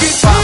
get by.